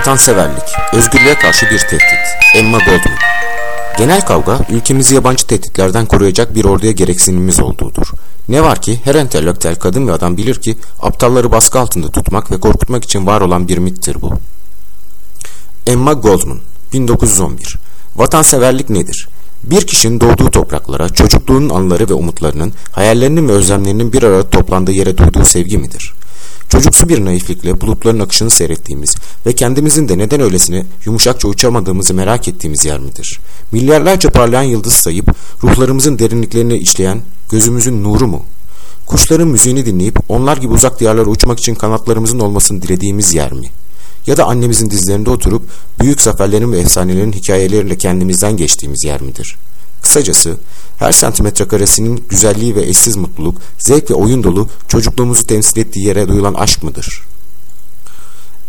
Vatanseverlik, özgürlüğe karşı bir tehdit. Emma Goldman Genel kavga, ülkemizi yabancı tehditlerden koruyacak bir orduya gereksinimimiz olduğudur. Ne var ki her entelektüel kadın ve adam bilir ki aptalları baskı altında tutmak ve korkutmak için var olan bir mittir bu. Emma Goldman 1911 Vatanseverlik nedir? Bir kişinin doğduğu topraklara, çocukluğunun anıları ve umutlarının, hayallerinin ve özlemlerinin bir arada toplandığı yere duyduğu sevgi midir? Çocuksu bir naiflikle bulutların akışını seyrettiğimiz ve kendimizin de neden öylesine yumuşakça uçamadığımızı merak ettiğimiz yer midir? Milyarlarca parlayan yıldız sayıp ruhlarımızın derinliklerini içleyen gözümüzün nuru mu? Kuşların müziğini dinleyip onlar gibi uzak diyarlara uçmak için kanatlarımızın olmasını dilediğimiz yer mi? Ya da annemizin dizlerinde oturup büyük zaferlerin ve efsanelerin hikayeleriyle kendimizden geçtiğimiz yer midir?'' Kısacası her santimetre karesinin güzelliği ve eşsiz mutluluk, zevk ve oyun dolu çocukluğumuzu temsil ettiği yere duyulan aşk mıdır?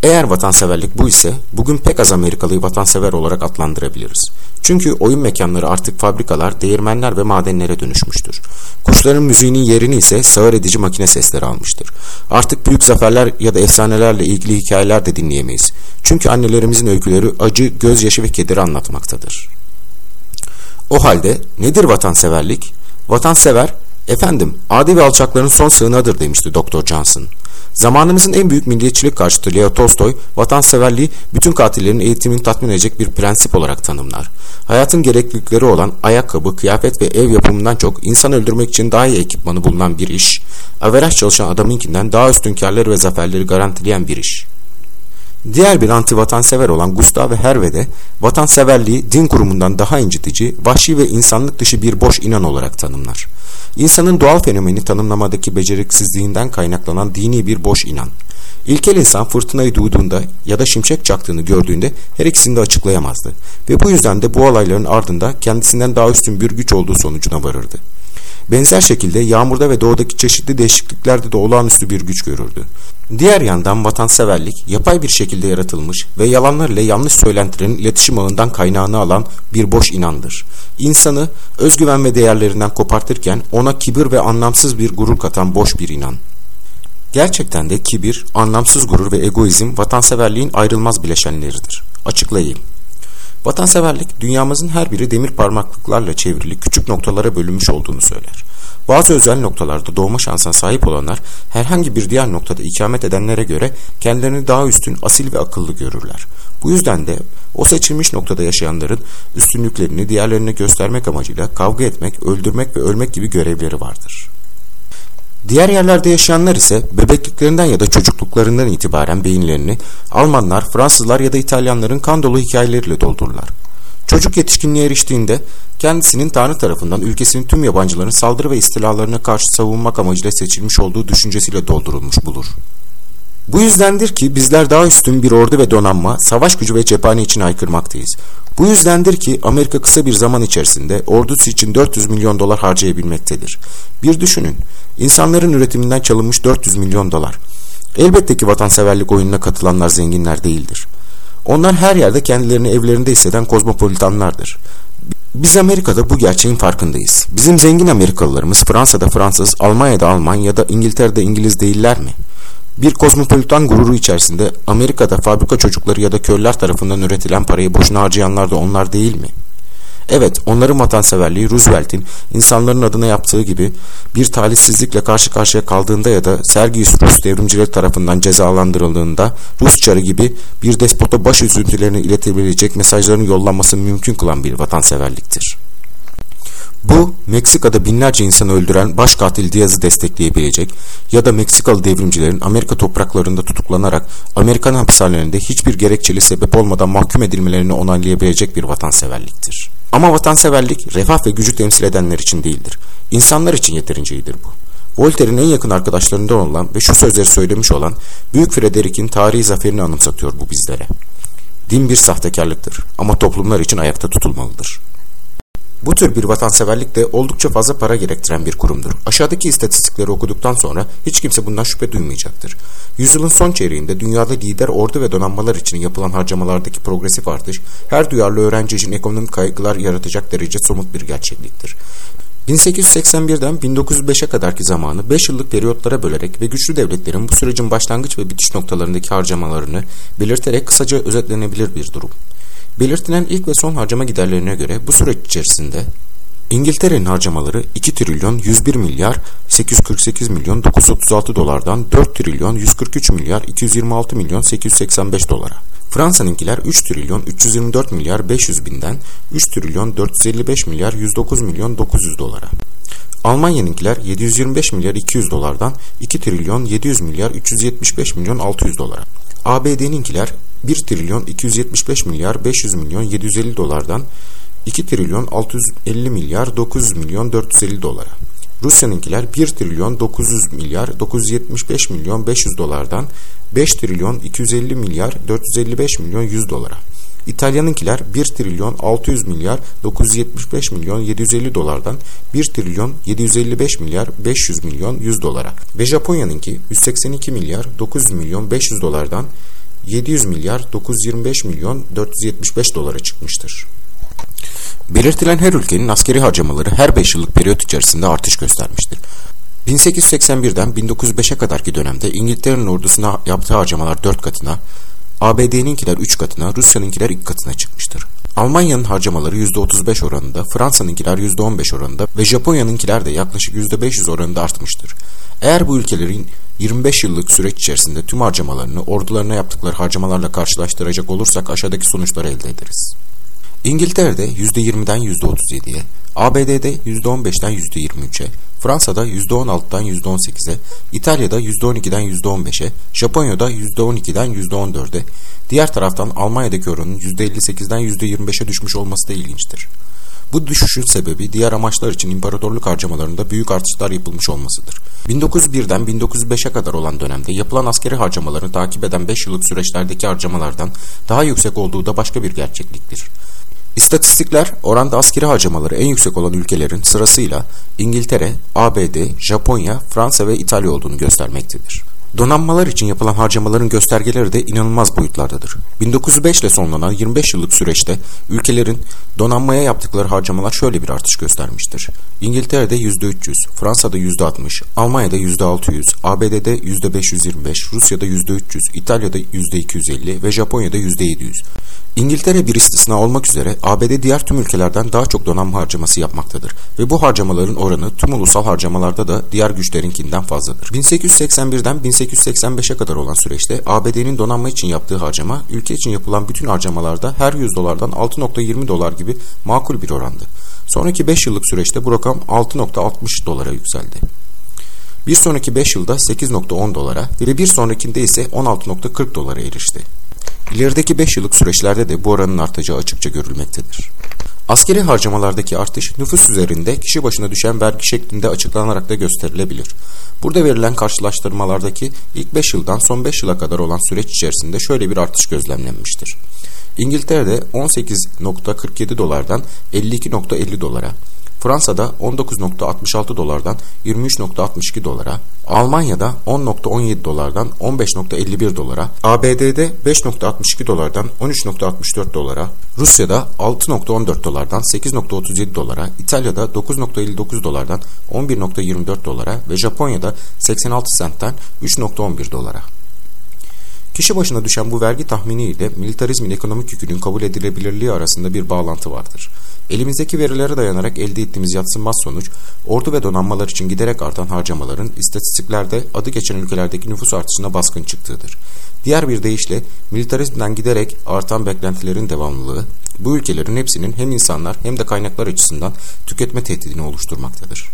Eğer vatanseverlik bu ise bugün pek az Amerikalıyı vatansever olarak adlandırabiliriz. Çünkü oyun mekanları artık fabrikalar, değirmenler ve madenlere dönüşmüştür. Kuşların müziğinin yerini ise sağır edici makine sesleri almıştır. Artık büyük zaferler ya da efsanelerle ilgili hikayeler de dinleyemeyiz. Çünkü annelerimizin öyküleri acı, gözyaşı ve kederi anlatmaktadır. O halde nedir vatanseverlik? Vatansever, efendim adi ve alçakların son sığınağıdır demişti Doktor Johnson. Zamanımızın en büyük milliyetçilik karşıtı Leo Tolstoy, vatanseverliği bütün katillerin eğitimini tatmin edecek bir prensip olarak tanımlar. Hayatın gereklilikleri olan ayakkabı, kıyafet ve ev yapımından çok insan öldürmek için daha iyi ekipmanı bulunan bir iş, averaj çalışan adamınkinden daha üstün karları ve zaferleri garantileyen bir iş. Diğer bir anti-vatansever olan Gustav Herve de vatanseverliği din kurumundan daha incitici, vahşi ve insanlık dışı bir boş inan olarak tanımlar. İnsanın doğal fenomeni tanımlamadaki beceriksizliğinden kaynaklanan dini bir boş inan. İlkel insan fırtınayı duyduğunda ya da şimşek çaktığını gördüğünde her ikisini de açıklayamazdı ve bu yüzden de bu olayların ardında kendisinden daha üstün bir güç olduğu sonucuna varırdı. Benzer şekilde yağmurda ve doğudaki çeşitli değişikliklerde de olağanüstü bir güç görürdü. Diğer yandan vatanseverlik yapay bir şekilde yaratılmış ve yalanlar ile yanlış söylentilerin iletişim ağından kaynağını alan bir boş inandır. İnsanı özgüven ve değerlerinden kopartırken ona kibir ve anlamsız bir gurur katan boş bir inan. Gerçekten de kibir, anlamsız gurur ve egoizm vatanseverliğin ayrılmaz bileşenleridir. Açıklayayım. Vatanseverlik dünyamızın her biri demir parmaklıklarla çevrili küçük noktalara bölünmüş olduğunu söyler. Bazı özel noktalarda doğma şansına sahip olanlar herhangi bir diğer noktada ikamet edenlere göre kendilerini daha üstün, asil ve akıllı görürler. Bu yüzden de o seçilmiş noktada yaşayanların üstünlüklerini diğerlerine göstermek amacıyla kavga etmek, öldürmek ve ölmek gibi görevleri vardır. Diğer yerlerde yaşayanlar ise bebekliklerinden ya da çocukluklarından itibaren beyinlerini Almanlar, Fransızlar ya da İtalyanların kan dolu hikayeleriyle doldururlar. Çocuk yetişkinliğe eriştiğinde kendisinin Tanrı tarafından ülkesinin tüm yabancıların saldırı ve istilalarına karşı savunmak amacıyla seçilmiş olduğu düşüncesiyle doldurulmuş bulur. Bu yüzdendir ki bizler daha üstün bir ordu ve donanma, savaş gücü ve cephane için aykırmaktayız. Bu yüzdendir ki Amerika kısa bir zaman içerisinde ordusu için 400 milyon dolar harcayabilmektedir. Bir düşünün, insanların üretiminden çalınmış 400 milyon dolar. Elbette ki vatanseverlik oyununa katılanlar zenginler değildir. Onlar her yerde kendilerini evlerinde hisseden kozmopolitanlardır. Biz Amerika'da bu gerçeğin farkındayız. Bizim zengin Amerikalılarımız Fransa'da Fransız, Almanya'da Alman ya da İngiltere'de İngiliz değiller mi? Bir kozmopolitan gururu içerisinde Amerika'da fabrika çocukları ya da köylüler tarafından üretilen parayı boşuna harcayanlar da onlar değil mi? Evet, onların vatanseverliği Roosevelt'in insanların adına yaptığı gibi bir talihsizlikle karşı karşıya kaldığında ya da Sergius Rus devrimcileri tarafından cezalandırıldığında Rus çarı gibi bir despota baş üzüntülerini iletebilecek mesajların yollanmasını mümkün kılan bir vatanseverliktir. Bu, Meksika'da binlerce insanı öldüren baş katil Diaz'ı destekleyebilecek ya da Meksikalı devrimcilerin Amerika topraklarında tutuklanarak Amerikan hapishanelerinde hiçbir gerekçeli sebep olmadan mahkum edilmelerini onaylayabilecek bir vatanseverliktir. Ama vatanseverlik refah ve gücü temsil edenler için değildir. İnsanlar için yeterince iyidir bu. Voltaire'in en yakın arkadaşlarından olan ve şu sözleri söylemiş olan Büyük Frederick'in tarihi zaferini anımsatıyor bu bizlere. Din bir sahtekarlıktır ama toplumlar için ayakta tutulmalıdır. Bu tür bir vatanseverlik de oldukça fazla para gerektiren bir kurumdur. Aşağıdaki istatistikleri okuduktan sonra hiç kimse bundan şüphe duymayacaktır. Yüzyılın son çeyreğinde dünyada lider ordu ve donanmalar için yapılan harcamalardaki progresif artış her duyarlı öğrenci için ekonomik kaygılar yaratacak derece somut bir gerçekliktir. 1881'den 1905'e kadarki zamanı 5 yıllık periyotlara bölerek ve güçlü devletlerin bu sürecin başlangıç ve bitiş noktalarındaki harcamalarını belirterek kısaca özetlenebilir bir durum. Belirtilen ilk ve son harcama giderlerine göre bu süreç içerisinde İngiltere'nin harcamaları 2 trilyon 101 milyar 848 milyon 936 dolardan 4 trilyon 143 milyar 226 milyon 885 dolara. Fransa'nınkiler 3 trilyon 324 milyar 500 binden 3 trilyon 455 milyar 109 milyon 900 dolara. Almanya'nınkiler 725 milyar 200 dolardan 2 trilyon 700 milyar 375 milyon 600 dolara. ABD'ninkiler 1 trilyon 275 milyar 500 milyon 750 dolardan 2 trilyon 650 milyar 900 milyon 450 dolara. Rusya'nınkiler 1 trilyon 900 milyar 975 milyon 500 dolardan 5 trilyon 250 milyar 455 milyon 100 dolara. İtalya'nınkiler 1 trilyon 600 milyar 975 milyon 750 dolardan 1 trilyon 755 milyar 500 milyon 100 dolara ve Japonya'nınki 182 milyar 900 milyon 500 dolardan 700 milyar 925 milyon 475 dolara çıkmıştır. Belirtilen her ülkenin askeri harcamaları her 5 yıllık periyot içerisinde artış göstermiştir. 1881'den 1905'e kadarki dönemde İngiltere'nin ordusuna yaptığı harcamalar 4 katına, ABD'ninkiler 3 katına, Rusya'nınkiler 2 katına çıkmıştır. Almanya'nın harcamaları %35 oranında, Fransa'nınkiler %15 oranında ve Japonya'nınkiler de yaklaşık %500 oranında artmıştır. Eğer bu ülkelerin 25 yıllık süreç içerisinde tüm harcamalarını ordularına yaptıkları harcamalarla karşılaştıracak olursak aşağıdaki sonuçları elde ederiz. İngiltere'de %20'den %37'ye, ABD'de %15'den %23'e, Fransa'da %16'dan %18'e, İtalya'da %12'den %15'e, Japonya'da %12'den %14'e, diğer taraftan Almanya'daki oranın %58'den %25'e düşmüş olması da ilginçtir. Bu düşüşün sebebi diğer amaçlar için imparatorluk harcamalarında büyük artışlar yapılmış olmasıdır. 1901'den 1905'e kadar olan dönemde yapılan askeri harcamalarını takip eden 5 yıllık süreçlerdeki harcamalardan daha yüksek olduğu da başka bir gerçekliktir. İstatistikler oranda askeri harcamaları en yüksek olan ülkelerin sırasıyla İngiltere, ABD, Japonya, Fransa ve İtalya olduğunu göstermektedir. Donanmalar için yapılan harcamaların göstergeleri de inanılmaz boyutlardadır. 1905 ile sonlanan 25 yıllık süreçte ülkelerin donanmaya yaptıkları harcamalar şöyle bir artış göstermiştir. İngiltere'de %300, Fransa'da %60, Almanya'da %600, ABD'de %525, Rusya'da %300, İtalya'da %250 ve Japonya'da %700. İngiltere bir istisna olmak üzere ABD diğer tüm ülkelerden daha çok donanma harcaması yapmaktadır ve bu harcamaların oranı tüm ulusal harcamalarda da diğer güçlerinkinden fazladır. 1881'den 1885'e kadar olan süreçte ABD'nin donanma için yaptığı harcama ülke için yapılan bütün harcamalarda her 100 dolardan 6.20 dolar gibi makul bir orandı. Sonraki 5 yıllık süreçte bu rakam 6.60 dolara yükseldi. Bir sonraki 5 yılda 8.10 dolara ve bir sonrakinde ise 16.40 dolara erişti. İlerideki 5 yıllık süreçlerde de bu oranın artacağı açıkça görülmektedir. Askeri harcamalardaki artış nüfus üzerinde kişi başına düşen vergi şeklinde açıklanarak da gösterilebilir. Burada verilen karşılaştırmalardaki ilk 5 yıldan son 5 yıla kadar olan süreç içerisinde şöyle bir artış gözlemlenmiştir. İngiltere'de 18.47 dolardan 52.50 dolara, Fransa'da 19.66 dolardan 23.62 dolara, Almanya'da 10.17 dolardan 15.51 dolara, ABD'de 5.62 dolardan 13.64 dolara, Rusya'da 6.14 dolardan 8.37 dolara, İtalya'da 9.59 dolardan 11.24 dolara ve Japonya'da 86 sentten 3.11 dolara. Kişi başına düşen bu vergi tahmini ile militarizmin ekonomik yükünün kabul edilebilirliği arasında bir bağlantı vardır. Elimizdeki verilere dayanarak elde ettiğimiz yatsınmaz sonuç, ordu ve donanmalar için giderek artan harcamaların istatistiklerde adı geçen ülkelerdeki nüfus artışına baskın çıktığıdır. Diğer bir deyişle militarizmden giderek artan beklentilerin devamlılığı, bu ülkelerin hepsinin hem insanlar hem de kaynaklar açısından tüketme tehdidini oluşturmaktadır.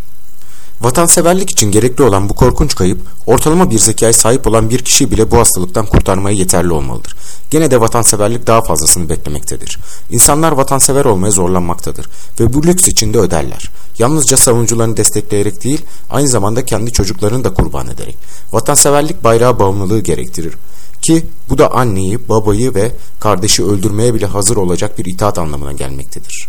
Vatanseverlik için gerekli olan bu korkunç kayıp, ortalama bir zekaya sahip olan bir kişi bile bu hastalıktan kurtarmaya yeterli olmalıdır. Gene de vatanseverlik daha fazlasını beklemektedir. İnsanlar vatansever olmaya zorlanmaktadır ve bu lüks içinde öderler. Yalnızca savunucularını destekleyerek değil, aynı zamanda kendi çocuklarını da kurban ederek. Vatanseverlik bayrağı bağımlılığı gerektirir. Ki bu da anneyi, babayı ve kardeşi öldürmeye bile hazır olacak bir itaat anlamına gelmektedir.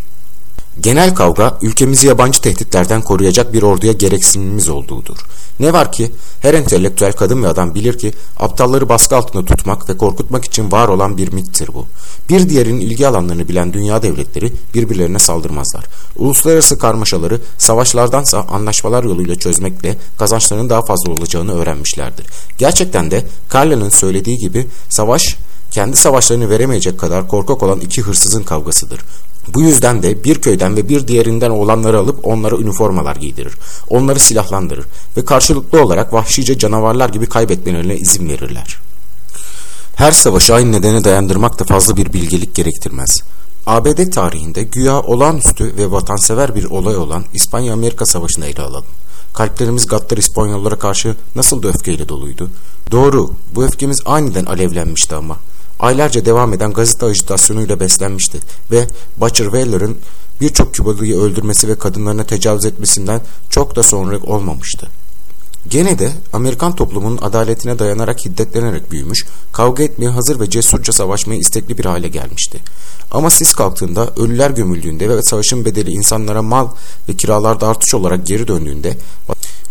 Genel kavga ülkemizi yabancı tehditlerden koruyacak bir orduya gereksinimimiz olduğudur. Ne var ki her entelektüel kadın ve adam bilir ki aptalları baskı altında tutmak ve korkutmak için var olan bir mittir bu. Bir diğerinin ilgi alanlarını bilen dünya devletleri birbirlerine saldırmazlar. Uluslararası karmaşaları savaşlardansa anlaşmalar yoluyla çözmekle kazançlarının daha fazla olacağını öğrenmişlerdir. Gerçekten de Carla'nın söylediği gibi savaş kendi savaşlarını veremeyecek kadar korkak olan iki hırsızın kavgasıdır. Bu yüzden de bir köyden ve bir diğerinden oğlanları alıp onlara üniformalar giydirir. Onları silahlandırır ve karşılıklı olarak vahşice canavarlar gibi kaybetmelerine izin verirler. Her savaşı aynı nedene dayandırmak da fazla bir bilgelik gerektirmez. ABD tarihinde güya olağanüstü ve vatansever bir olay olan İspanya-Amerika Savaşı'nı ele alalım. Kalplerimiz gaddar İspanyollara karşı nasıl da öfkeyle doluydu. Doğru, bu öfkemiz aniden alevlenmişti ama aylarca devam eden gazete ajitasyonuyla beslenmişti ve Butcher Whaler'ın birçok Kübalıyı öldürmesi ve kadınlarına tecavüz etmesinden çok da sonra olmamıştı. Gene de Amerikan toplumunun adaletine dayanarak hiddetlenerek büyümüş, kavga etmeye hazır ve cesurca savaşmaya istekli bir hale gelmişti. Ama sis kalktığında, ölüler gömüldüğünde ve savaşın bedeli insanlara mal ve kiralarda artış olarak geri döndüğünde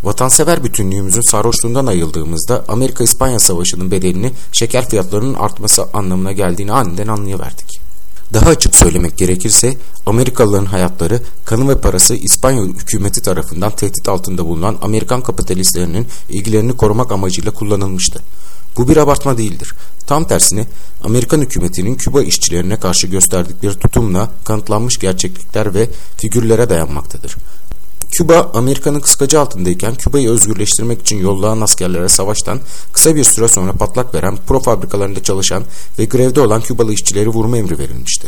Vatansever bütünlüğümüzün sarhoşluğundan ayıldığımızda Amerika-İspanya Savaşı'nın bedelini şeker fiyatlarının artması anlamına geldiğini aniden anlayıverdik. Daha açık söylemek gerekirse Amerikalıların hayatları, kanı ve parası İspanya hükümeti tarafından tehdit altında bulunan Amerikan kapitalistlerinin ilgilerini korumak amacıyla kullanılmıştı. Bu bir abartma değildir. Tam tersine Amerikan hükümetinin Küba işçilerine karşı gösterdikleri tutumla kanıtlanmış gerçeklikler ve figürlere dayanmaktadır. Küba, Amerika'nın kıskacı altındayken Küba'yı özgürleştirmek için yollanan askerlere savaştan kısa bir süre sonra patlak veren pro fabrikalarında çalışan ve grevde olan Kübalı işçileri vurma emri verilmişti.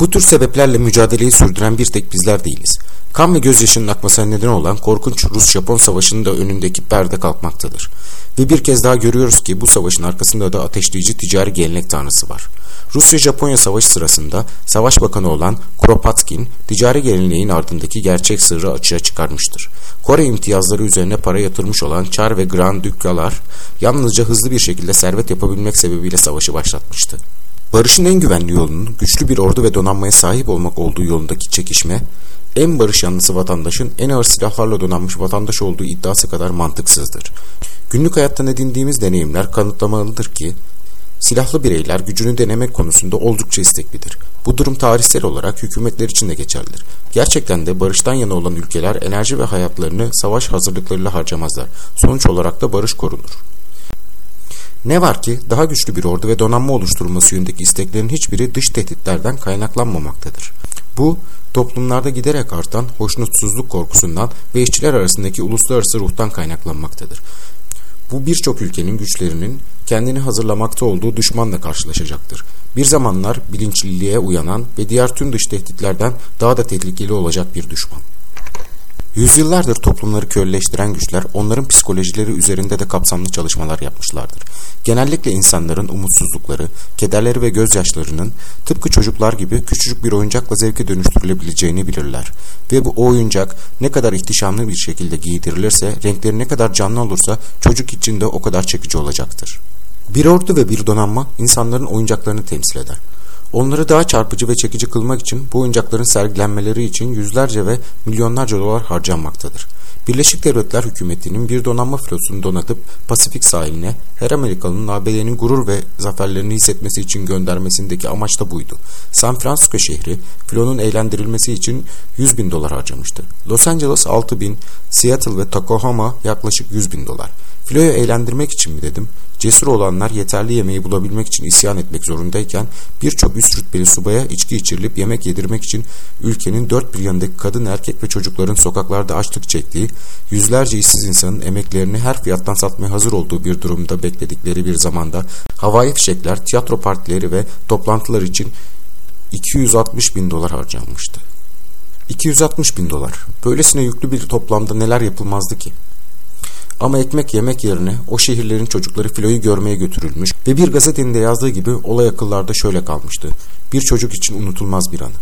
Bu tür sebeplerle mücadeleyi sürdüren bir tek bizler değiliz. Kan ve gözyaşının akmasına neden olan korkunç Rus-Japon savaşının da önündeki perde kalkmaktadır. Ve bir kez daha görüyoruz ki bu savaşın arkasında da ateşleyici ticari gelenek tanrısı var. Rusya-Japonya savaşı sırasında savaş bakanı olan Kropotkin, ticari geleneğin ardındaki gerçek sırrı açığa çıkarmıştır. Kore imtiyazları üzerine para yatırmış olan Çar ve Grand Dükkalar yalnızca hızlı bir şekilde servet yapabilmek sebebiyle savaşı başlatmıştı. Barışın en güvenli yolunun güçlü bir ordu ve donanmaya sahip olmak olduğu yolundaki çekişme, en barış yanlısı vatandaşın en ağır silahlarla donanmış vatandaş olduğu iddiası kadar mantıksızdır. Günlük hayattan edindiğimiz deneyimler kanıtlamalıdır ki, silahlı bireyler gücünü denemek konusunda oldukça isteklidir. Bu durum tarihsel olarak hükümetler için de geçerlidir. Gerçekten de barıştan yana olan ülkeler enerji ve hayatlarını savaş hazırlıklarıyla harcamazlar. Sonuç olarak da barış korunur. Ne var ki daha güçlü bir ordu ve donanma oluşturulması yönündeki isteklerin hiçbiri dış tehditlerden kaynaklanmamaktadır. Bu, toplumlarda giderek artan hoşnutsuzluk korkusundan ve işçiler arasındaki uluslararası ruhtan kaynaklanmaktadır. Bu birçok ülkenin güçlerinin kendini hazırlamakta olduğu düşmanla karşılaşacaktır. Bir zamanlar bilinçliliğe uyanan ve diğer tüm dış tehditlerden daha da tehlikeli olacak bir düşman. Yüzyıllardır toplumları köleleştiren güçler onların psikolojileri üzerinde de kapsamlı çalışmalar yapmışlardır. Genellikle insanların umutsuzlukları, kederleri ve gözyaşlarının tıpkı çocuklar gibi küçücük bir oyuncakla zevke dönüştürülebileceğini bilirler. Ve bu oyuncak ne kadar ihtişamlı bir şekilde giydirilirse, renkleri ne kadar canlı olursa çocuk için de o kadar çekici olacaktır. Bir ordu ve bir donanma insanların oyuncaklarını temsil eder. Onları daha çarpıcı ve çekici kılmak için bu oyuncakların sergilenmeleri için yüzlerce ve milyonlarca dolar harcanmaktadır. Birleşik Devletler hükümetinin bir donanma filosunu donatıp Pasifik sahiline her Amerikalının ABD'nin gurur ve zaferlerini hissetmesi için göndermesindeki amaç da buydu. San Francisco şehri filonun eğlendirilmesi için 100 bin dolar harcamıştı. Los Angeles 6 bin, Seattle ve Tacoma yaklaşık 100 bin dolar. Filoyu eğlendirmek için mi dedim? Cesur olanlar yeterli yemeği bulabilmek için isyan etmek zorundayken birçok üst rütbeli subaya içki içirilip yemek yedirmek için ülkenin dört bir yanındaki kadın, erkek ve çocukların sokaklarda açlık çektiği, yüzlerce işsiz insanın emeklerini her fiyattan satmaya hazır olduğu bir durumda bekledikleri bir zamanda havai fişekler, tiyatro partileri ve toplantılar için 260 bin dolar harcanmıştı. 260 bin dolar. Böylesine yüklü bir toplamda neler yapılmazdı ki? Ama ekmek yemek yerine o şehirlerin çocukları filoyu görmeye götürülmüş ve bir gazetenin de yazdığı gibi olay akıllarda şöyle kalmıştı. Bir çocuk için unutulmaz bir anı.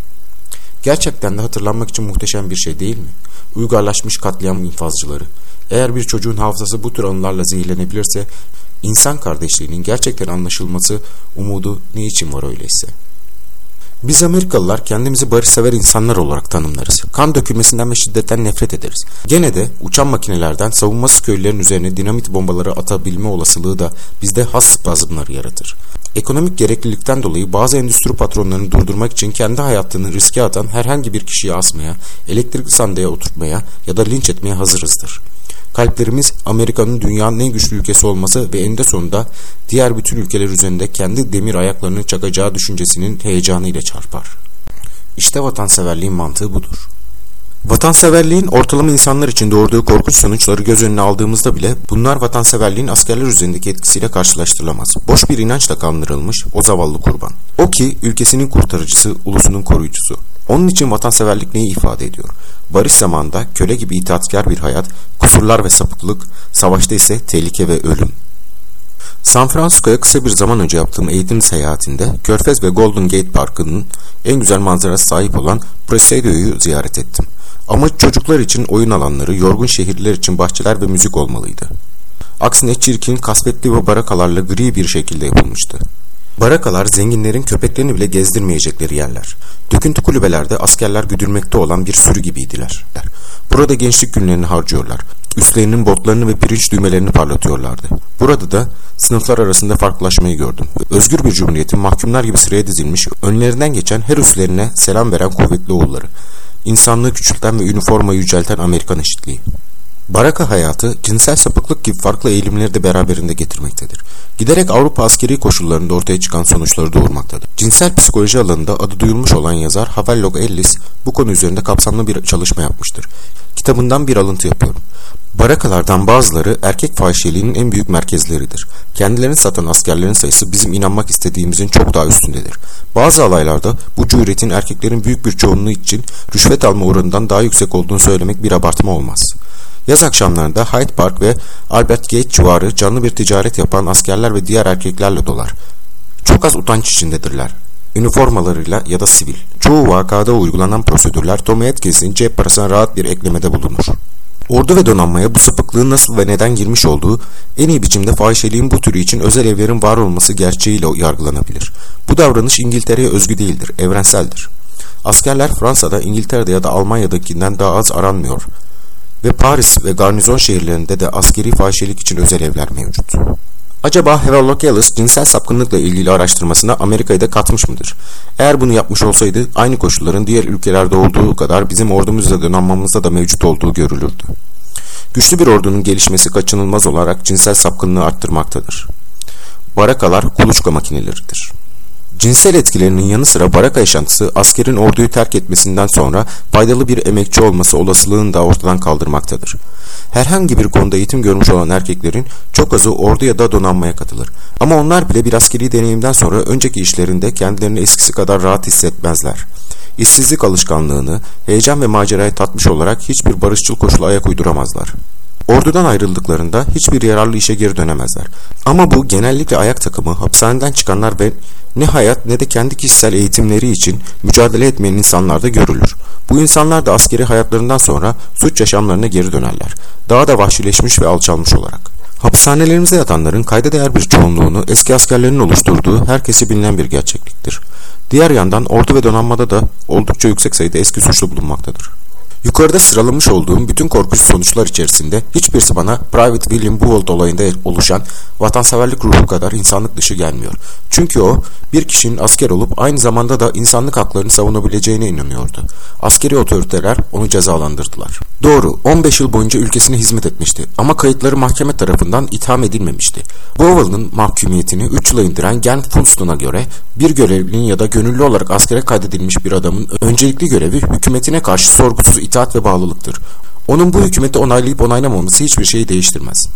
Gerçekten de hatırlanmak için muhteşem bir şey değil mi? Uygarlaşmış katliam infazcıları. Eğer bir çocuğun hafızası bu tür anılarla zehirlenebilirse, insan kardeşliğinin gerçekten anlaşılması umudu ne için var öyleyse? Biz Amerikalılar kendimizi barışsever insanlar olarak tanımlarız. Kan dökülmesinden ve şiddetten nefret ederiz. Gene de uçan makinelerden savunmasız köylerin üzerine dinamit bombaları atabilme olasılığı da bizde has spazmları yaratır. Ekonomik gereklilikten dolayı bazı endüstri patronlarını durdurmak için kendi hayatını riske atan herhangi bir kişiyi asmaya, elektrikli sandığa oturtmaya ya da linç etmeye hazırızdır. Kalplerimiz Amerika'nın dünyanın en güçlü ülkesi olması ve eninde sonunda diğer bütün ülkeler üzerinde kendi demir ayaklarını çakacağı düşüncesinin heyecanı ile çarpar. İşte vatanseverliğin mantığı budur. Vatanseverliğin ortalama insanlar için doğurduğu korkunç sonuçları göz önüne aldığımızda bile bunlar vatanseverliğin askerler üzerindeki etkisiyle karşılaştırılamaz. Boş bir inançla kandırılmış o zavallı kurban. O ki ülkesinin kurtarıcısı, ulusunun koruyucusu. Onun için vatanseverlik neyi ifade ediyor? Barış zamanında köle gibi itaatkar bir hayat, kusurlar ve sapıklık, savaşta ise tehlike ve ölüm. San Francisco'ya kısa bir zaman önce yaptığım eğitim seyahatinde Körfez ve Golden Gate Parkı'nın en güzel manzarası sahip olan Presidio'yu ziyaret ettim. Ama çocuklar için oyun alanları, yorgun şehirler için bahçeler ve müzik olmalıydı. Aksine çirkin, kasvetli ve barakalarla gri bir şekilde yapılmıştı. Barakalar zenginlerin köpeklerini bile gezdirmeyecekleri yerler. Döküntü kulübelerde askerler güdülmekte olan bir sürü gibiydiler. Burada gençlik günlerini harcıyorlar. Üstlerinin botlarını ve pirinç düğmelerini parlatıyorlardı. Burada da sınıflar arasında farklılaşmayı gördüm. Özgür bir cumhuriyetin mahkumlar gibi sıraya dizilmiş, önlerinden geçen her üstlerine selam veren kuvvetli oğulları. İnsanlığı küçülten ve üniformayı yücelten Amerikan eşitliği. Baraka hayatı cinsel sapıklık gibi farklı eğilimleri de beraberinde getirmektedir. Giderek Avrupa askeri koşullarında ortaya çıkan sonuçları doğurmaktadır. Cinsel psikoloji alanında adı duyulmuş olan yazar Havelock Ellis bu konu üzerinde kapsamlı bir çalışma yapmıştır. Kitabından bir alıntı yapıyorum. Barakalardan bazıları erkek fahişeliğinin en büyük merkezleridir. Kendilerini satan askerlerin sayısı bizim inanmak istediğimizin çok daha üstündedir. Bazı alaylarda bu cüretin erkeklerin büyük bir çoğunluğu için rüşvet alma oranından daha yüksek olduğunu söylemek bir abartma olmaz. Yaz akşamlarında Hyde Park ve Albert Gate civarı canlı bir ticaret yapan askerler ve diğer erkeklerle dolar. Çok az utanç içindedirler. Üniformalarıyla ya da sivil. Çoğu vakada uygulanan prosedürler Tom Atkins'in cep parasına rahat bir eklemede bulunur. Ordu ve donanmaya bu sapıklığın nasıl ve neden girmiş olduğu en iyi biçimde fahişeliğin bu türü için özel evlerin var olması gerçeğiyle yargılanabilir. Bu davranış İngiltere'ye özgü değildir, evrenseldir. Askerler Fransa'da, İngiltere'de ya da Almanya'dakinden daha az aranmıyor ve Paris ve garnizon şehirlerinde de askeri fahişelik için özel evler mevcut. Acaba Havelock Ellis cinsel sapkınlıkla ilgili araştırmasına Amerika'yı da katmış mıdır? Eğer bunu yapmış olsaydı aynı koşulların diğer ülkelerde olduğu kadar bizim ordumuzda donanmamızda da mevcut olduğu görülürdü. Güçlü bir ordunun gelişmesi kaçınılmaz olarak cinsel sapkınlığı arttırmaktadır. Barakalar kuluçka makineleridir. Cinsel etkilerinin yanı sıra baraka yaşantısı askerin orduyu terk etmesinden sonra faydalı bir emekçi olması olasılığını da ortadan kaldırmaktadır. Herhangi bir konuda eğitim görmüş olan erkeklerin çok azı ordu ya da donanmaya katılır. Ama onlar bile bir askeri deneyimden sonra önceki işlerinde kendilerini eskisi kadar rahat hissetmezler. İşsizlik alışkanlığını, heyecan ve macerayı tatmış olarak hiçbir barışçıl koşula ayak uyduramazlar. Ordudan ayrıldıklarında hiçbir yararlı işe geri dönemezler. Ama bu genellikle ayak takımı, hapishaneden çıkanlar ve ne hayat ne de kendi kişisel eğitimleri için mücadele etmeyen insanlarda görülür. Bu insanlar da askeri hayatlarından sonra suç yaşamlarına geri dönerler. Daha da vahşileşmiş ve alçalmış olarak. Hapishanelerimize yatanların kayda değer bir çoğunluğunu eski askerlerin oluşturduğu herkesi bilinen bir gerçekliktir. Diğer yandan ordu ve donanmada da oldukça yüksek sayıda eski suçlu bulunmaktadır. Yukarıda sıralamış olduğum bütün korkunç sonuçlar içerisinde hiçbirisi bana Private William Buell olayında oluşan vatanseverlik ruhu kadar insanlık dışı gelmiyor. Çünkü o bir kişinin asker olup aynı zamanda da insanlık haklarını savunabileceğine inanıyordu. Askeri otoriteler onu cezalandırdılar. Doğru 15 yıl boyunca ülkesine hizmet etmişti ama kayıtları mahkeme tarafından itham edilmemişti. Bowell'ın mahkumiyetini 3 yıla indiren Gen Funston'a göre bir görevlinin ya da gönüllü olarak askere kaydedilmiş bir adamın öncelikli görevi hükümetine karşı sorgusuz itaat ve bağlılıktır. Onun bu hükümeti onaylayıp onaylamaması hiçbir şeyi değiştirmez.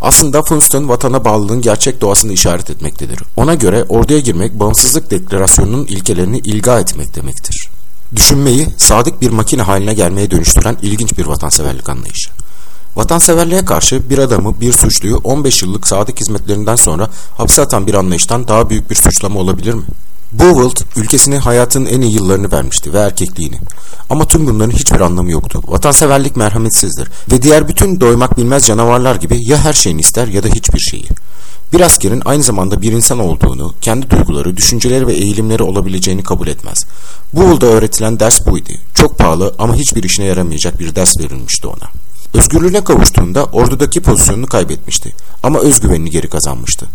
Aslında Funston vatana bağlılığın gerçek doğasını işaret etmektedir. Ona göre orduya girmek bağımsızlık deklarasyonunun ilkelerini ilga etmek demektir. Düşünmeyi sadık bir makine haline gelmeye dönüştüren ilginç bir vatanseverlik anlayışı. Vatanseverliğe karşı bir adamı, bir suçluyu 15 yıllık sadık hizmetlerinden sonra hapse atan bir anlayıştan daha büyük bir suçlama olabilir mi? Bowold ülkesine hayatın en iyi yıllarını vermişti ve erkekliğini. Ama tüm bunların hiçbir anlamı yoktu. Vatanseverlik merhametsizdir ve diğer bütün doymak bilmez canavarlar gibi ya her şeyini ister ya da hiçbir şeyi. Bir askerin aynı zamanda bir insan olduğunu, kendi duyguları, düşünceleri ve eğilimleri olabileceğini kabul etmez. Bu yolda öğretilen ders buydu. Çok pahalı ama hiçbir işine yaramayacak bir ders verilmişti ona. Özgürlüğüne kavuştuğunda ordudaki pozisyonunu kaybetmişti ama özgüvenini geri kazanmıştı.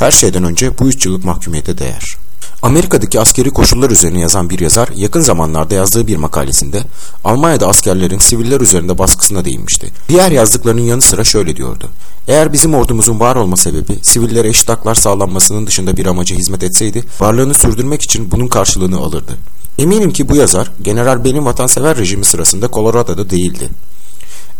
Her şeyden önce bu üç yıllık mahkumiyete değer. Amerika'daki askeri koşullar üzerine yazan bir yazar yakın zamanlarda yazdığı bir makalesinde Almanya'da askerlerin siviller üzerinde baskısına değinmişti. Diğer yazdıklarının yanı sıra şöyle diyordu. Eğer bizim ordumuzun var olma sebebi sivillere eşit haklar sağlanmasının dışında bir amaca hizmet etseydi varlığını sürdürmek için bunun karşılığını alırdı. Eminim ki bu yazar General Ben'in vatansever rejimi sırasında Colorado'da değildi.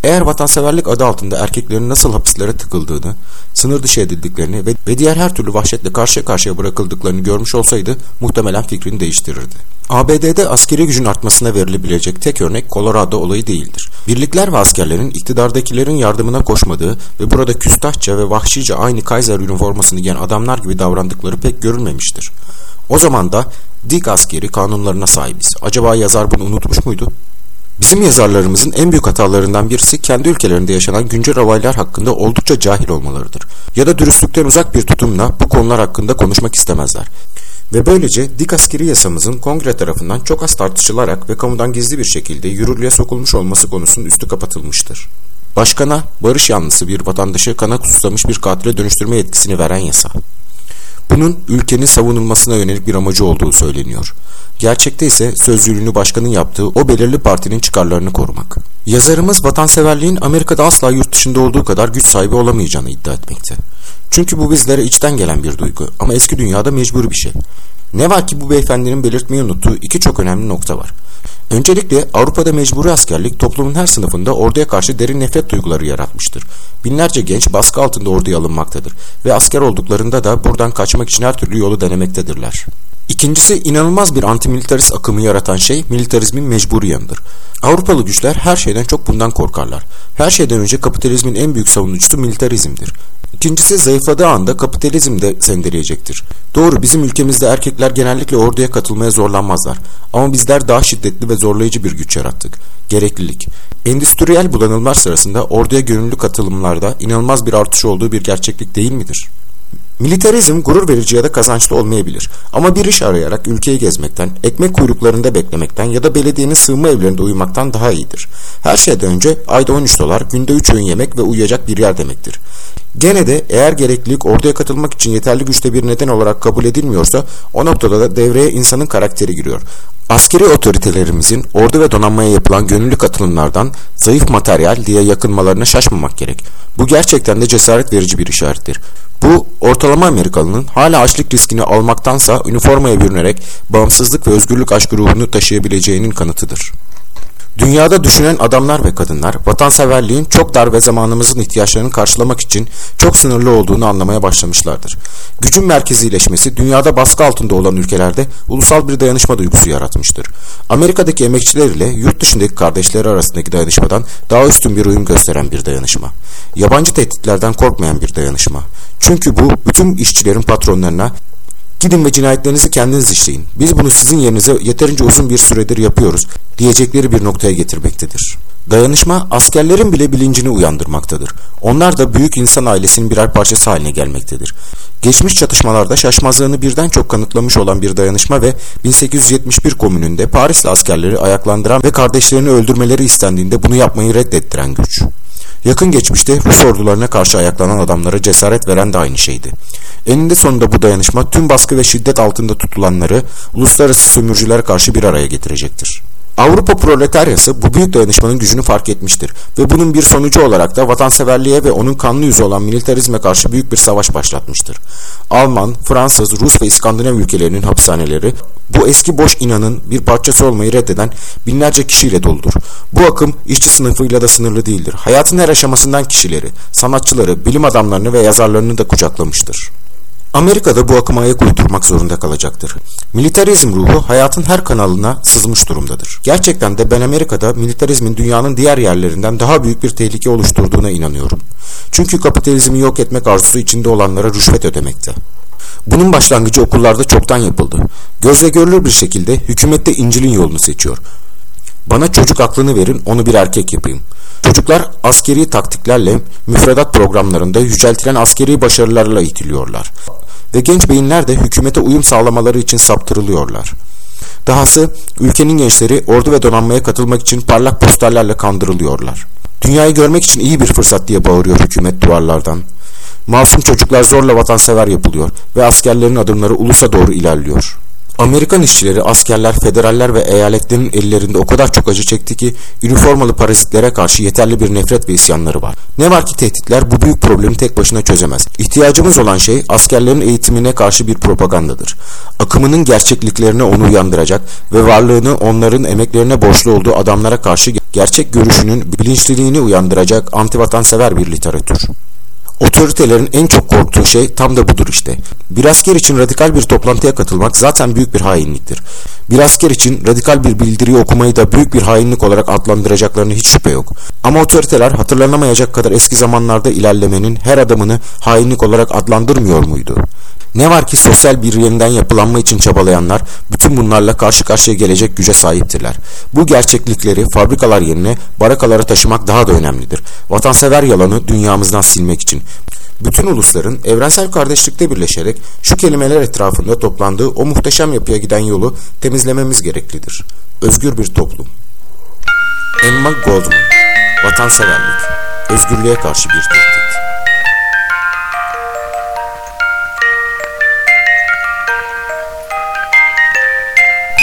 Eğer vatanseverlik adı altında erkeklerin nasıl hapislere tıkıldığını, sınır dışı edildiklerini ve, diğer her türlü vahşetle karşı karşıya bırakıldıklarını görmüş olsaydı muhtemelen fikrini değiştirirdi. ABD'de askeri gücün artmasına verilebilecek tek örnek Colorado olayı değildir. Birlikler ve askerlerin iktidardakilerin yardımına koşmadığı ve burada küstahça ve vahşice aynı Kaiser üniformasını giyen adamlar gibi davrandıkları pek görülmemiştir. O zaman da dik askeri kanunlarına sahibiz. Acaba yazar bunu unutmuş muydu? Bizim yazarlarımızın en büyük hatalarından birisi kendi ülkelerinde yaşanan güncel olaylar hakkında oldukça cahil olmalarıdır. Ya da dürüstlükten uzak bir tutumla bu konular hakkında konuşmak istemezler. Ve böylece dik askeri yasamızın kongre tarafından çok az tartışılarak ve kamudan gizli bir şekilde yürürlüğe sokulmuş olması konusunun üstü kapatılmıştır. Başkana, barış yanlısı bir vatandaşı kana kususlamış bir katile dönüştürme yetkisini veren yasa. Bunun ülkenin savunulmasına yönelik bir amacı olduğu söyleniyor. Gerçekte ise sözcülüğünü başkanın yaptığı o belirli partinin çıkarlarını korumak. Yazarımız vatanseverliğin Amerika'da asla yurt dışında olduğu kadar güç sahibi olamayacağını iddia etmekte. Çünkü bu bizlere içten gelen bir duygu ama eski dünyada mecbur bir şey. Ne var ki bu beyefendinin belirtmeyi unuttuğu iki çok önemli nokta var. Öncelikle Avrupa'da mecburi askerlik toplumun her sınıfında orduya karşı derin nefret duyguları yaratmıştır. Binlerce genç baskı altında orduya alınmaktadır ve asker olduklarında da buradan kaçmak için her türlü yolu denemektedirler. İkincisi inanılmaz bir antimilitarist akımı yaratan şey militarizmin mecburi yanıdır. Avrupalı güçler her şeyden çok bundan korkarlar. Her şeyden önce kapitalizmin en büyük savunucusu militarizmdir. İkincisi zayıfladığı anda kapitalizm de sendeleyecektir. Doğru bizim ülkemizde erkekler genellikle orduya katılmaya zorlanmazlar. Ama bizler daha şiddetli ve zorlayıcı bir güç yarattık. Gereklilik. Endüstriyel bulanılmalar sırasında orduya gönüllü katılımlarda inanılmaz bir artış olduğu bir gerçeklik değil midir? Militarizm gurur verici ya da kazançlı olmayabilir. Ama bir iş arayarak ülkeyi gezmekten, ekmek kuyruklarında beklemekten ya da belediyenin sığınma evlerinde uyumaktan daha iyidir. Her şeyden önce ayda 13 dolar, günde 3 öğün yemek ve uyuyacak bir yer demektir. Gene de eğer gereklilik orduya katılmak için yeterli güçte bir neden olarak kabul edilmiyorsa o noktada da devreye insanın karakteri giriyor. Askeri otoritelerimizin ordu ve donanmaya yapılan gönüllü katılımlardan zayıf materyal diye yakınmalarına şaşmamak gerek. Bu gerçekten de cesaret verici bir işarettir. Bu ortalama Amerikalının hala açlık riskini almaktansa üniformaya bürünerek bağımsızlık ve özgürlük aşkı ruhunu taşıyabileceğinin kanıtıdır. Dünyada düşünen adamlar ve kadınlar vatanseverliğin çok dar ve zamanımızın ihtiyaçlarını karşılamak için çok sınırlı olduğunu anlamaya başlamışlardır. Gücün merkezileşmesi dünyada baskı altında olan ülkelerde ulusal bir dayanışma duygusu yaratmıştır. Amerika'daki emekçiler ile yurt dışındaki kardeşleri arasındaki dayanışmadan daha üstün bir uyum gösteren bir dayanışma. Yabancı tehditlerden korkmayan bir dayanışma. Çünkü bu bütün işçilerin patronlarına Gidin ve cinayetlerinizi kendiniz işleyin. Biz bunu sizin yerinize yeterince uzun bir süredir yapıyoruz diyecekleri bir noktaya getirmektedir. Dayanışma askerlerin bile bilincini uyandırmaktadır. Onlar da büyük insan ailesinin birer parçası haline gelmektedir. Geçmiş çatışmalarda şaşmazlığını birden çok kanıtlamış olan bir dayanışma ve 1871 komününde Parisli askerleri ayaklandıran ve kardeşlerini öldürmeleri istendiğinde bunu yapmayı reddettiren güç. Yakın geçmişte Rus ordularına karşı ayaklanan adamlara cesaret veren de aynı şeydi. Eninde sonunda bu dayanışma tüm baskı ve şiddet altında tutulanları uluslararası sömürücülere karşı bir araya getirecektir. Avrupa proletaryası bu büyük dayanışmanın gücünü fark etmiştir ve bunun bir sonucu olarak da vatanseverliğe ve onun kanlı yüzü olan militarizme karşı büyük bir savaş başlatmıştır. Alman, Fransız, Rus ve İskandinav ülkelerinin hapishaneleri bu eski boş inanın bir parçası olmayı reddeden binlerce kişiyle doludur. Bu akım işçi sınıfıyla da sınırlı değildir. Hayatın her aşamasından kişileri, sanatçıları, bilim adamlarını ve yazarlarını da kucaklamıştır. Amerika'da bu akıma ayak uydurmak zorunda kalacaktır. Militarizm ruhu hayatın her kanalına sızmış durumdadır. Gerçekten de ben Amerika'da militarizmin dünyanın diğer yerlerinden daha büyük bir tehlike oluşturduğuna inanıyorum. Çünkü kapitalizmi yok etmek arzusu içinde olanlara rüşvet ödemekte. Bunun başlangıcı okullarda çoktan yapıldı. Gözle görülür bir şekilde hükümette İncil'in yolunu seçiyor. Bana çocuk aklını verin, onu bir erkek yapayım. Çocuklar askeri taktiklerle müfredat programlarında yüceltilen askeri başarılarla itiliyorlar. Ve genç beyinler de hükümete uyum sağlamaları için saptırılıyorlar. Dahası ülkenin gençleri ordu ve donanmaya katılmak için parlak posterlerle kandırılıyorlar. Dünyayı görmek için iyi bir fırsat diye bağırıyor hükümet duvarlardan. Masum çocuklar zorla vatansever yapılıyor ve askerlerin adımları ulusa doğru ilerliyor. Amerikan işçileri, askerler, federaller ve eyaletlerin ellerinde o kadar çok acı çekti ki üniformalı parazitlere karşı yeterli bir nefret ve isyanları var. Ne var ki tehditler bu büyük problemi tek başına çözemez. İhtiyacımız olan şey askerlerin eğitimine karşı bir propagandadır. Akımının gerçekliklerine onu uyandıracak ve varlığını onların emeklerine borçlu olduğu adamlara karşı gerçek görüşünün bilinçliliğini uyandıracak antivatansever bir literatür. Otoritelerin en çok korktuğu şey tam da budur işte. Bir asker için radikal bir toplantıya katılmak zaten büyük bir hainliktir. Bir asker için radikal bir bildiriyi okumayı da büyük bir hainlik olarak adlandıracaklarını hiç şüphe yok. Ama otoriteler hatırlanamayacak kadar eski zamanlarda ilerlemenin her adamını hainlik olarak adlandırmıyor muydu? Ne var ki sosyal bir yeniden yapılanma için çabalayanlar bütün bunlarla karşı karşıya gelecek güce sahiptirler. Bu gerçeklikleri fabrikalar yerine barakalara taşımak daha da önemlidir. Vatansever yalanı dünyamızdan silmek için. Bütün ulusların evrensel kardeşlikte birleşerek şu kelimeler etrafında toplandığı o muhteşem yapıya giden yolu temizlememiz gereklidir. Özgür bir toplum. Emma Goldman Vatanseverlik Özgürlüğe karşı bir tehdit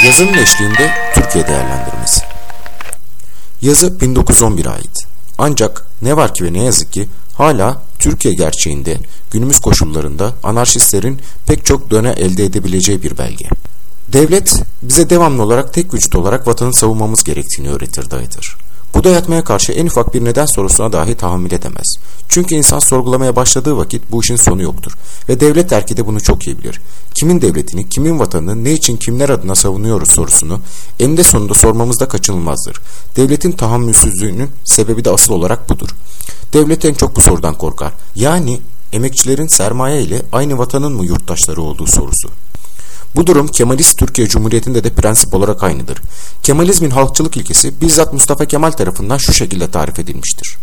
Yazının eşliğinde Türkiye değerlendirmesi. Yazı 1911 ait. Ancak ne var ki ve ne yazık ki hala Türkiye gerçeğinde günümüz koşullarında anarşistlerin pek çok döne elde edebileceği bir belge. Devlet bize devamlı olarak tek vücut olarak vatanı savunmamız gerektiğini öğretir dayıtır. Bu dayatmaya karşı en ufak bir neden sorusuna dahi tahammül edemez. Çünkü insan sorgulamaya başladığı vakit bu işin sonu yoktur. Ve devlet erki de bunu çok iyi bilir. Kimin devletini, kimin vatanını, ne için kimler adına savunuyoruz sorusunu eninde sonunda sormamızda kaçınılmazdır. Devletin tahammülsüzlüğünün sebebi de asıl olarak budur. Devlet en çok bu sorudan korkar. Yani emekçilerin sermaye ile aynı vatanın mı yurttaşları olduğu sorusu. Bu durum Kemalist Türkiye Cumhuriyeti'nde de prensip olarak aynıdır. Kemalizmin halkçılık ilkesi bizzat Mustafa Kemal tarafından şu şekilde tarif edilmiştir.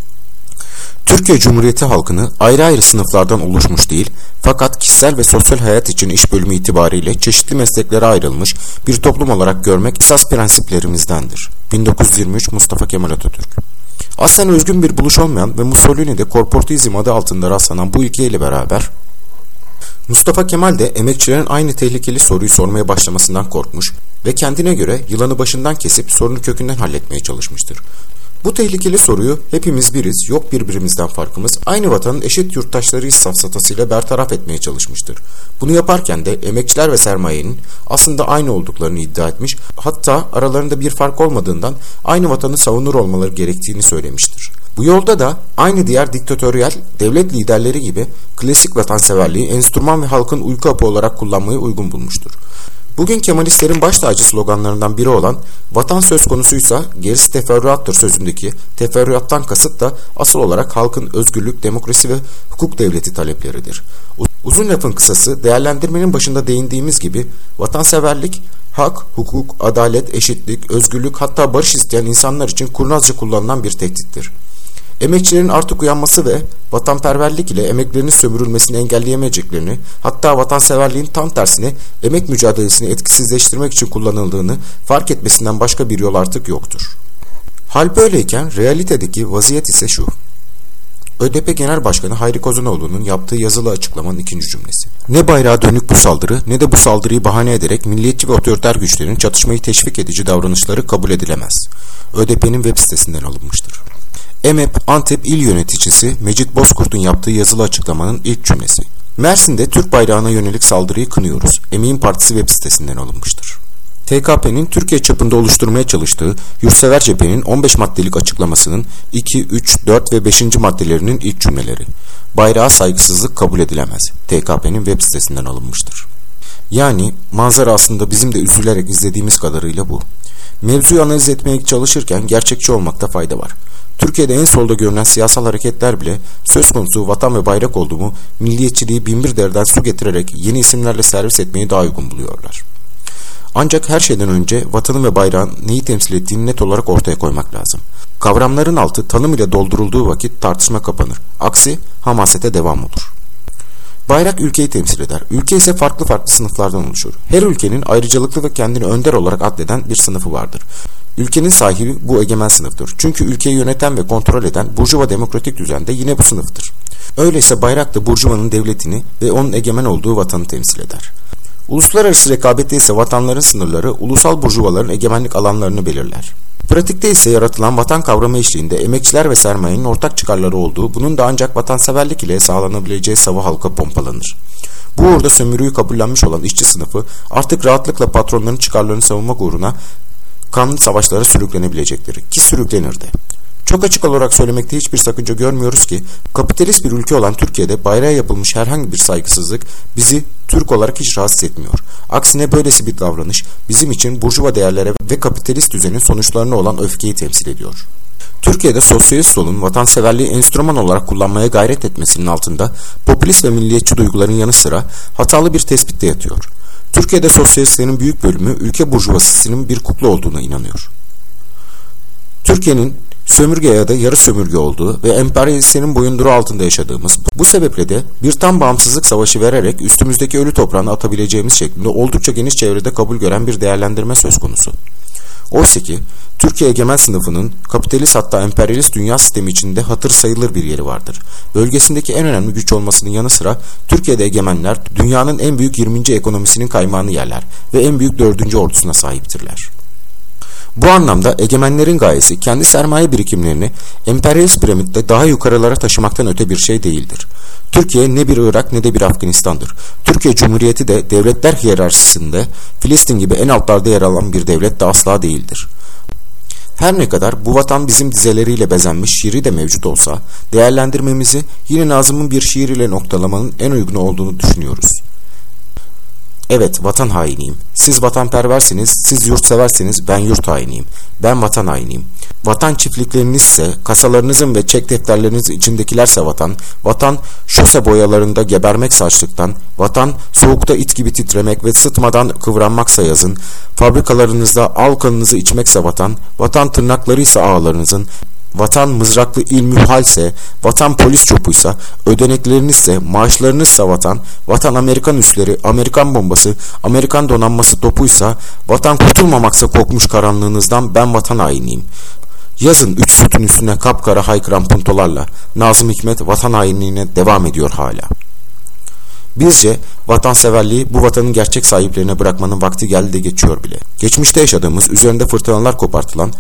Türkiye Cumhuriyeti halkını ayrı ayrı sınıflardan oluşmuş değil, fakat kişisel ve sosyal hayat için iş bölümü itibariyle çeşitli mesleklere ayrılmış bir toplum olarak görmek esas prensiplerimizdendir. 1923 Mustafa Kemal Atatürk Aslen özgün bir buluş olmayan ve Mussolini'de korporatizm adı altında rastlanan bu ilkeyle beraber Mustafa Kemal de emekçilerin aynı tehlikeli soruyu sormaya başlamasından korkmuş ve kendine göre yılanı başından kesip sorunu kökünden halletmeye çalışmıştır. Bu tehlikeli soruyu hepimiz biriz, yok birbirimizden farkımız, aynı vatanın eşit yurttaşları safsatasıyla bertaraf etmeye çalışmıştır. Bunu yaparken de emekçiler ve sermayenin aslında aynı olduklarını iddia etmiş, hatta aralarında bir fark olmadığından aynı vatanı savunur olmaları gerektiğini söylemiştir. Bu yolda da aynı diğer diktatöryel devlet liderleri gibi klasik vatanseverliği enstrüman ve halkın uyku hapı olarak kullanmayı uygun bulmuştur. Bugün Kemalistlerin baş tacı sloganlarından biri olan vatan söz konusuysa gerisi teferruattır sözündeki teferruattan kasıt da asıl olarak halkın özgürlük, demokrasi ve hukuk devleti talepleridir. Uzun lafın kısası değerlendirmenin başında değindiğimiz gibi vatanseverlik hak, hukuk, adalet, eşitlik, özgürlük hatta barış isteyen insanlar için kurnazca kullanılan bir tehdittir. Emekçilerin artık uyanması ve vatanperverlik ile emeklerinin sömürülmesini engelleyemeyeceklerini, hatta vatanseverliğin tam tersine emek mücadelesini etkisizleştirmek için kullanıldığını fark etmesinden başka bir yol artık yoktur. Hal böyleyken realitedeki vaziyet ise şu. ÖDP Genel Başkanı Hayri Kozanoğlu'nun yaptığı yazılı açıklamanın ikinci cümlesi. Ne bayrağa dönük bu saldırı ne de bu saldırıyı bahane ederek milliyetçi ve otoriter güçlerin çatışmayı teşvik edici davranışları kabul edilemez. ÖDP'nin web sitesinden alınmıştır. EMEP Antep İl Yöneticisi Mecit Bozkurt'un yaptığı yazılı açıklamanın ilk cümlesi. Mersin'de Türk bayrağına yönelik saldırıyı kınıyoruz. Emeğin Partisi web sitesinden alınmıştır. TKP'nin Türkiye çapında oluşturmaya çalıştığı Yurtsever Cephe'nin 15 maddelik açıklamasının 2, 3, 4 ve 5. maddelerinin ilk cümleleri. Bayrağa saygısızlık kabul edilemez. TKP'nin web sitesinden alınmıştır. Yani manzara aslında bizim de üzülerek izlediğimiz kadarıyla bu. Mevzuyu analiz etmeye çalışırken gerçekçi olmakta fayda var. Türkiye'de en solda görünen siyasal hareketler bile söz konusu vatan ve bayrak olduğumu milliyetçiliği binbir derden su getirerek yeni isimlerle servis etmeyi daha uygun buluyorlar. Ancak her şeyden önce vatanın ve bayrağın neyi temsil ettiğini net olarak ortaya koymak lazım. Kavramların altı tanım ile doldurulduğu vakit tartışma kapanır. Aksi hamasete devam olur. Bayrak ülkeyi temsil eder. Ülke ise farklı farklı sınıflardan oluşur. Her ülkenin ayrıcalıklı ve kendini önder olarak addeden bir sınıfı vardır. Ülkenin sahibi bu egemen sınıftır. Çünkü ülkeyi yöneten ve kontrol eden Burjuva demokratik düzende yine bu sınıftır. Öyleyse bayrak da Burjuva'nın devletini ve onun egemen olduğu vatanı temsil eder. Uluslararası rekabette ise vatanların sınırları ulusal burjuvaların egemenlik alanlarını belirler. Pratikte ise yaratılan vatan kavramı eşliğinde emekçiler ve sermayenin ortak çıkarları olduğu, bunun da ancak vatanseverlik ile sağlanabileceği savı halka pompalanır. Bu uğurda sömürüyü kabullenmiş olan işçi sınıfı artık rahatlıkla patronların çıkarlarını savunmak uğruna kanlı savaşlara sürüklenebilecektir ki sürüklenir de. Çok açık olarak söylemekte hiçbir sakınca görmüyoruz ki kapitalist bir ülke olan Türkiye'de bayrağa yapılmış herhangi bir saygısızlık bizi Türk olarak hiç rahatsız etmiyor. Aksine böylesi bir davranış bizim için burjuva değerlere ve kapitalist düzenin sonuçlarına olan öfkeyi temsil ediyor. Türkiye'de sosyalist solun vatanseverliği enstrüman olarak kullanmaya gayret etmesinin altında popülist ve milliyetçi duyguların yanı sıra hatalı bir tespit de yatıyor. Türkiye'de sosyalistlerin büyük bölümü ülke burjuvasisinin bir kukla olduğuna inanıyor. Türkiye'nin sömürge ya da yarı sömürge olduğu ve emperyalistlerin boyunduru altında yaşadığımız, bu sebeple de bir tam bağımsızlık savaşı vererek üstümüzdeki ölü toprağını atabileceğimiz şeklinde oldukça geniş çevrede kabul gören bir değerlendirme söz konusu. Oysa ki Türkiye egemen sınıfının kapitalist hatta emperyalist dünya sistemi içinde hatır sayılır bir yeri vardır. Bölgesindeki en önemli güç olmasının yanı sıra Türkiye'de egemenler dünyanın en büyük 20. ekonomisinin kaymağını yerler ve en büyük 4. ordusuna sahiptirler. Bu anlamda egemenlerin gayesi kendi sermaye birikimlerini emperyalist piramitte daha yukarılara taşımaktan öte bir şey değildir. Türkiye ne bir Irak ne de bir Afganistan'dır. Türkiye Cumhuriyeti de devletler hiyerarşisinde Filistin gibi en altlarda yer alan bir devlet de asla değildir. Her ne kadar bu vatan bizim dizeleriyle bezenmiş şiiri de mevcut olsa, değerlendirmemizi yine Nazım'ın bir şiir ile noktalamanın en uygun olduğunu düşünüyoruz. Evet vatan hainiyim. Siz vatanperversiniz, siz yurtseversiniz, ben yurt hainiyim. Ben vatan hainiyim. Vatan çiftliklerinizse, kasalarınızın ve çek defterleriniz içindekilerse vatan, vatan şose boyalarında gebermek saçlıktan, vatan soğukta it gibi titremek ve sıtmadan kıvranmaksa yazın, fabrikalarınızda al kanınızı içmekse vatan, vatan tırnaklarıysa ağlarınızın, vatan mızraklı ilmühalse, vatan polis çopuysa, ödeneklerinizse, maaşlarınızsa vatan, vatan Amerikan üsleri, Amerikan bombası, Amerikan donanması topuysa, vatan kurtulmamaksa kokmuş karanlığınızdan ben vatan hainiyim. Yazın üç sütün üstüne kapkara haykıran puntolarla Nazım Hikmet vatan hainliğine devam ediyor hala. Bizce vatanseverliği bu vatanın gerçek sahiplerine bırakmanın vakti geldi de geçiyor bile. Geçmişte yaşadığımız, üzerinde fırtınalar kopartılan,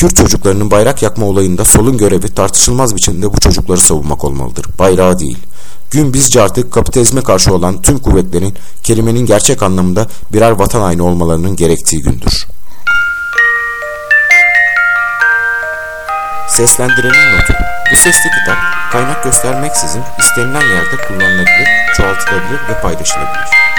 Kürt çocuklarının bayrak yakma olayında solun görevi tartışılmaz biçimde bu çocukları savunmak olmalıdır. Bayrağı değil. Gün bizce artık kapitalizme karşı olan tüm kuvvetlerin kelimenin gerçek anlamında birer vatan haini olmalarının gerektiği gündür. Seslendirenin notu. Bu sesli kitap kaynak göstermeksizin istenilen yerde kullanılabilir, çoğaltılabilir ve paylaşılabilir.